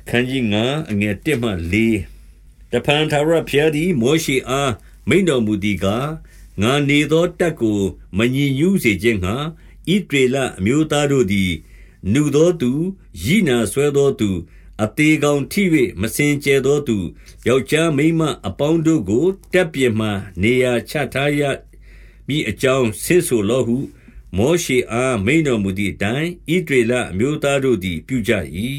အခန်းကြီး9အငယ်1မှ4တဖန်သာရဖျားသည်မောရှိအားမိန်တော်မူသည်ကားငါနေသောတက်ကိုမညင်ညူးစေခြင်းငှာဣဒေလအမျိုးသားတို့သည်နုသောသူရည်နာဆွဲသောသူအသေးကောင်ထိ၍မစင်ကြဲသောသူယောက်ျားမိန်းမအပေါင်းတို့ကိုတက်ပြမှနေရာချထားရမိအကြောင်းဆင့်ဆိုလောဟု မောရှေအားမိန်တော်မူသည့်အတိုင်းဣဒေလအမျိုးသားတို့သည် ပြုကြ၏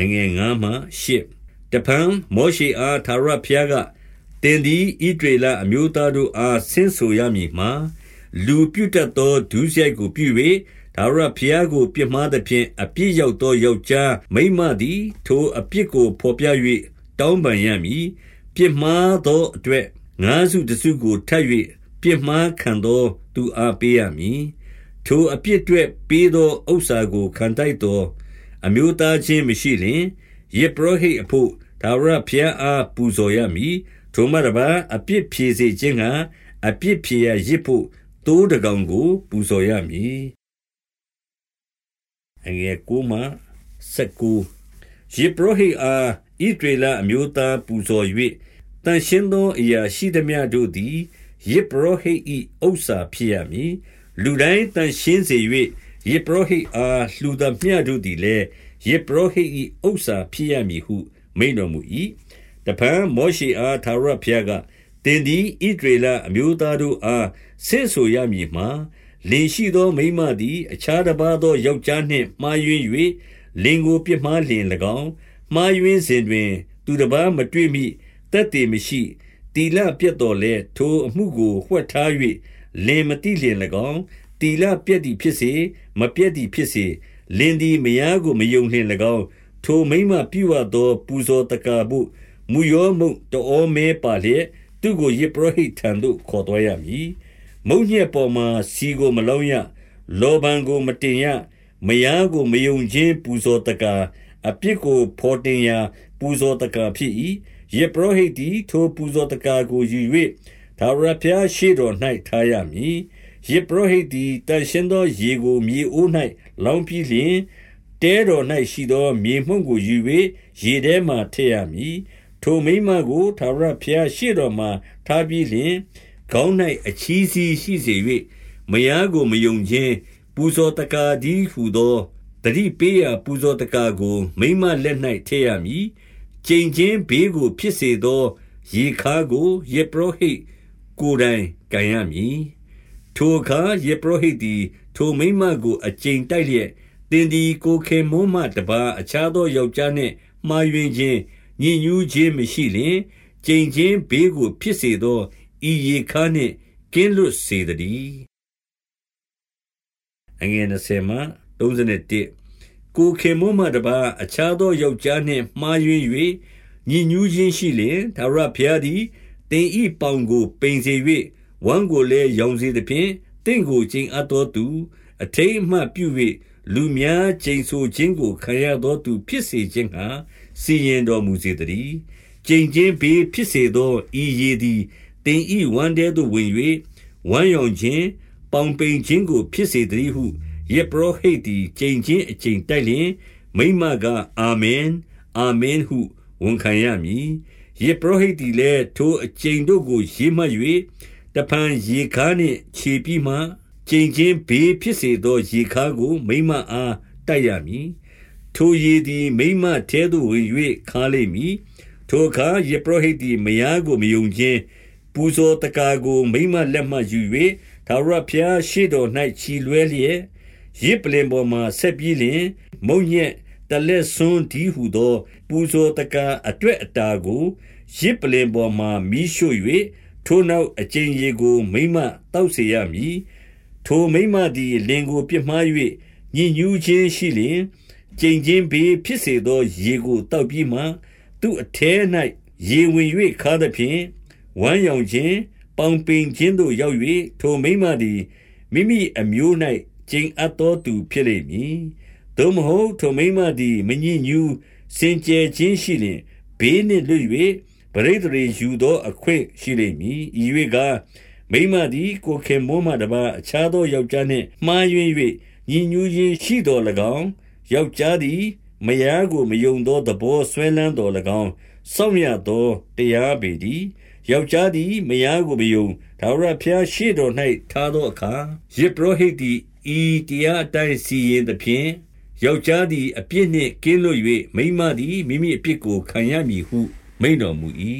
အငယ်9မှ10တပံမောရှေအားသာရဖျားကတင်သည်ဣဒေလအမျိုးသားတို့အားဆင့်ဆိုရမည်မှာလူပြုတတ်သောဒုစရိုက်ကိုပြု၍ထာဝရဘုရားကို ပြစ်မှားသဖြင့်အပြစ်ရောက်သောယောက်ျားမိန်းမသည် ထိုအပြစ်ကိုဘော်ပြ၍တောင်းပန်ရမည်ပြစ်မှားသောအတွက်ငါးစုတစုကိုထပ်၍ပြစ်မှားခံသောသူအားပေးရမည်ထိုအပြစ်အတွက်ပေးသောဥစ္စာကိုခံတိုက်သော အမျိုးသားချင်းမရှိလျင်ယေဘရဟိအဖို့ဒါဝရဖျားအားပူဇော်ရမည်ထိုမှတပါအပြစ်ဖြေစေခြင်းကအပြစ်ဖြေရရစ်ဖို့တိုးတကောင်ကို ပူဇော်ရမည်အငယ်ကိုမှစကူယေဘရဟိအားဣဒေလအမျိုးသားပူဇော်၍တန်ရှင်းသောအရာရှိသမျှတို့သည်ယေဘရဟိ၏ဥစ္စာဖြစ်ရမည်လူတိုင်းတန်ရှင်းစေ၍ ယေဘရဟိအားလှူသမျှတို့သည်လည်းယေဘရဟိ၏ဥစ္စာဖြစ်ရမည်ဟုမိန်တော်မူ၏တပံမောရှိအားသာရဖျားကတင်သည်ဣဒရေလအမျိုးသားတို့အားဆင့်ဆိုရမည်မှာလင်ရှိသောမိမသည်အခြားတစ်ပါးသောယောက်ျားနှင့်မှားယွင်း၍လင်ကိုပြစ်မှားလျင်၎င်းမှားယွင်းစဉ်တွင် သူတစ်ပါးမတွေ့မိတက်တည်မရှိတီလပြတ်တော်လဲထိုအမှုကိုဝှက်ထား၍လင်မတိလျင်၎င်း တီလပြက်သည်ဖြစ်စေမပြက်သည်ဖြစ်စေလင်သည်မယားကိုမယုံလျင်၎င်းထိုမိမပြုအပ်သော ပူဇော်တကားဖို့မူယောမုတ်တောမဲပါလျက်သူကိုယေပရဟိထံသို့ခေါ်တော်ရမည်မုံညက်ပေါ်မှာစီကိုမလောင်းရလောဘံကိုမတင်ရမယားကိုမယုံခြင်းပူဇော်တကာအပြစ်ကိုဖော်တင်ရာပူဇော်တကာဖြစ်၏ယေပရဟိသည်ထိုပူဇော်တကာကိုယူ၍ဒါဝရဖျားရှိတော်၌ထားရမည် ယေပရဟိသည်တန်ရှင်သောရေကိုမြေအိုး၌လောင်းပြီးလျှင်တဲတော်၌ရှိသောမြေမှုန့်ကိုယူ၍ရေထဲမှထည့်ရမည်ထိုမိမကိုသာရဖျားရှေ့တော်မှထားပြီးလျှင်ခေါင်း၌အချီးစီးရှိစေ၍မယားကိုမယုံခြင်းပူဇော်တကာဒီဟုသောတတိပေးရာပူဇော်တကာကို မိမလက်၌ထည့်ရမည်ကျိန်ချင်းဘေးကိုဖြစ်စေသော ရေခါကိုယေပရောဟိတ်ကိုယ်တိုင်ကန်ရမည် ထိုအခါယေပရောဟိတ်သည် ထိုမိမကို အကျိန်တိုက်လျက်တင်ဒီကိုခေမုံးမှတပါအခြားသောယောက်ျားနှင့် မှားယွင်းခြင်းညဉ့်ညူးခြင်းမရှိလျင် ကျိန်ချင်းဘေးကို ဖြစ်စေသော ဤရေခါနှင့် ကင်းလွတ်စေတည်းအငယ်20မှ31ကိုခေမုံမှတပါအခြားသောယောက်ျားနှင့် မှားယွင်း၍ညဉ့်ညူးခြင်းရှိလျင်ဒါရဖျားသည်တင်ဤပေါင်ကို ပိန်စေ၍ ဝမ်းကိုလည်းရောင်စေသဖြင့်တင့်ကိုကျိန်အပ်တော်သူ အထိတ်အမှတ်ပြု၍လူများကျိန်ဆိုခြင်းကိုခံရသောသူ ဖြစ်စေခြင်းဟာစီရင်တော်မူစေတည်းကျိန်ချင်းဘေးဖြစ်စေသောဤရည်သည်တင်ဤဝမ်းတဲသို့ဝင်၍ဝမ်းယောင်ခြင်းပေါင်ပိန်ခြင်းကို ဖြစ်စေတည်းဟုယေပရောဟိတ်သည်ကျိန်ချင်းအကျိန်တိုက်လျင်မိမကအာမင်အာမင်ဟုဝန်ခံရမည်ယေပရောဟိတ်သည်လည်းထိုအကျိန်တို့ကိုရေးမှတ်၍ တဖန်ရေခါနှင့်ခြေပြီးမှကျိန်ချင်းဘေးဖြစ်စေသောရေခါကို မိမအားတိုက်ရမည်ထိုရေသည် မိမထဲသို့ဝင်၍ခါလိမ့်မည်ထိုအခါယေပရဟိတ်သည်မယားကိုမယုံခြင်းပူဇော်တကာကို မိမလက်မှယူ၍သာရဖျားရှိတော်၌ခြီလွဲလျက်ရစ်ပလင်ပေါ်မှဆက်ပြီးလျင် မုံညက်တလက်ဆွန်းဒီဟုသော ပူဇော်တကာအတွက်အတာကိုရစ်ပလင်ပေါ်မှမိရှို့၍ ထိုနောက်အကျဉ်ရေကို မိမတောက်เสียရမည်ထိုမိမသည်လင်ကိုပြစ်မှား၍ညဉ့်ညူးခြင်းရှိလျင်ကျိန်ချင်းဘေးဖြစ်စေသော ရေကိုတောက်ပြီးမှ သူ့အထဲ၌ရေဝင်၍ခါသဖြင့်ဝမ်းရောင်ခြင်းပေါင်ပင်ခြင်းသို့ရောက်၍ထိုမိမသည်မိမိအမျိုး၌ကျိန်အပ်သောသူဖြစ်လိမ့်မည်။သို့မဟုတ်ထိုမိမသည်မညစ်ညူးစင်ကြယ်ခြင်းရှိလျင်ဘေးနှင့်လွတ်၍ ပရိသေရေယူသောအခွင့်ရှိလိမ့်မည်။ဤ၍ကမိမသည်ကိုခင်မိုးမှတပါအခြားသောယောက်ျားနှင့်မှားယွင်း၍ညဉ့်ညူးခြင်းရှိတော်၎င်းယောက်ျားသည်မယားကိုမယုံသောသဘောဆွဲလန်းတော်၎င်းစောင့်ရသောတရားပေတည်းယောက်ျားသည်မယားကိုမယုံဒါဝရဖျားရှိတော်၌ထားသောအခါယေဘရဟိတ်သည်ဤတရားအတိုင်းစီရင်သဖြင့်ယောက်ျားသည်အပြစ်နှင့်ကင်းလွတ်၍မိန်းမသည်မိမိအပြစ်ကိုခံရမည်ဟု မိန်တော်မူ၏